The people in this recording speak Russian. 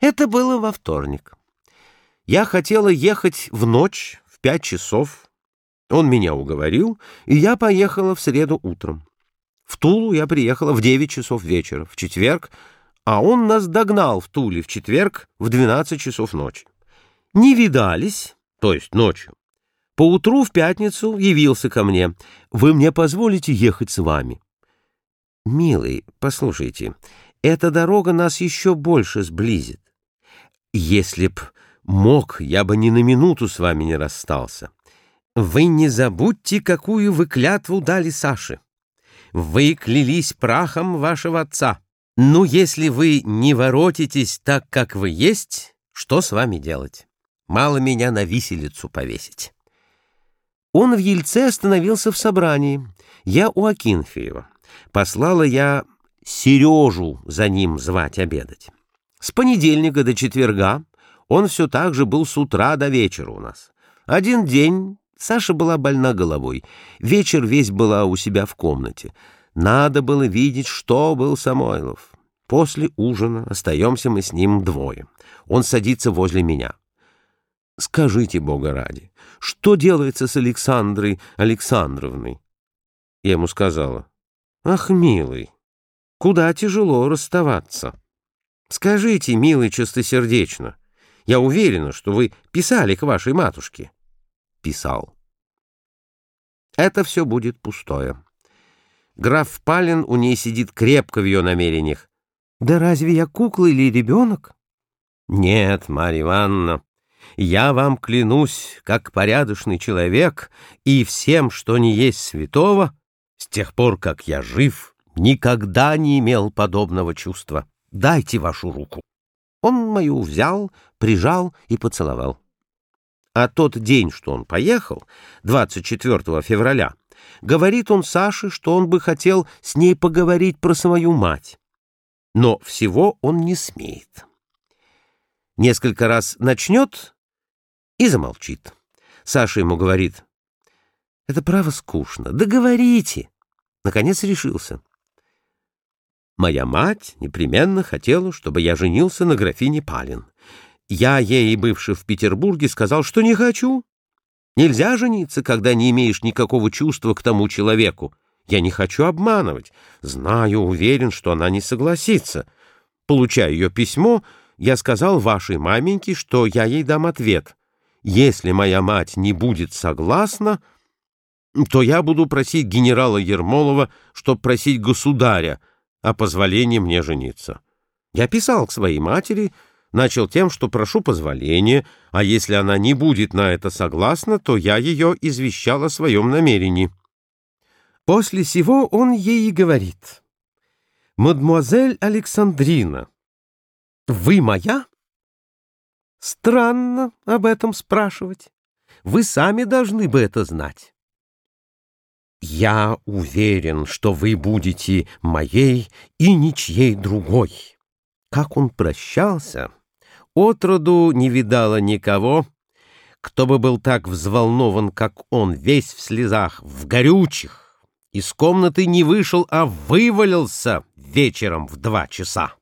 Это было во вторник. Я хотела ехать в ночь в пять часов. Он меня уговорил, и я поехала в среду утром. В Тулу я приехала в девять часов вечера, в четверг, а он нас догнал в Туле в четверг в двенадцать часов ночи. Не видались, то есть ночью. Поутру в пятницу явился ко мне. «Вы мне позволите ехать с вами?» «Милый, послушайте, эта дорога нас еще больше сблизит. Если б мог, я бы ни на минуту с вами не расстался. Вы не забудьте, какую вы клятву дали Саше. Вы клялись прахом вашего отца. Ну, если вы не воротитесь так, как вы есть, что с вами делать? Мало меня на виселицу повесить. Он в Ельце остановился в собрании. Я у Акинфеева. Послала я Сережу за ним звать обедать. С понедельника до четверга он все так же был с утра до вечера у нас. Один день Саша была больна головой, вечер весь была у себя в комнате. Надо было видеть, что был Самойлов. После ужина остаемся мы с ним двое. Он садится возле меня. «Скажите, Бога ради, что делается с Александрой Александровной?» Я ему сказала, «Ах, милый, куда тяжело расставаться». Скажите, милый, чистосердечно, я уверена, что вы писали к вашей матушке. Писал. Это все будет пустое. Граф Палин у ней сидит крепко в ее намерениях. Да разве я кукла или ребенок? Нет, Марья Ивановна, я вам клянусь, как порядочный человек, и всем, что не есть святого, с тех пор, как я жив, никогда не имел подобного чувства. Дайте вашу руку. Он мою взял, прижал и поцеловал. А тот день, что он поехал, 24 февраля, говорит он Саше, что он бы хотел с ней поговорить про свою мать. Но всего он не смеет. Несколько раз начнет и замолчит. Саша ему говорит, «Это право скучно. Договорите». Наконец решился. Моя мать непременно хотела, чтобы я женился на графине Палин. Я ей, бывший в Петербурге, сказал, что не хочу. Нельзя жениться, когда не имеешь никакого чувства к тому человеку. Я не хочу обманывать. Знаю, уверен, что она не согласится. Получая ее письмо, я сказал вашей маменьке, что я ей дам ответ. Если моя мать не будет согласна, то я буду просить генерала Ермолова, чтоб просить государя, о позволении мне жениться. Я писал к своей матери, начал тем, что прошу позволения, а если она не будет на это согласна, то я ее извещал о своем намерении. После сего он ей говорит, «Мадемуазель Александрина, вы моя?» Странно об этом спрашивать. Вы сами должны бы это знать. Я уверен, что вы будете моей и ничьей другой. Как он прощался, отроду не видала никого, кто бы был так взволнован, как он, весь в слезах, в горючих. Из комнаты не вышел, а вывалился вечером в два часа.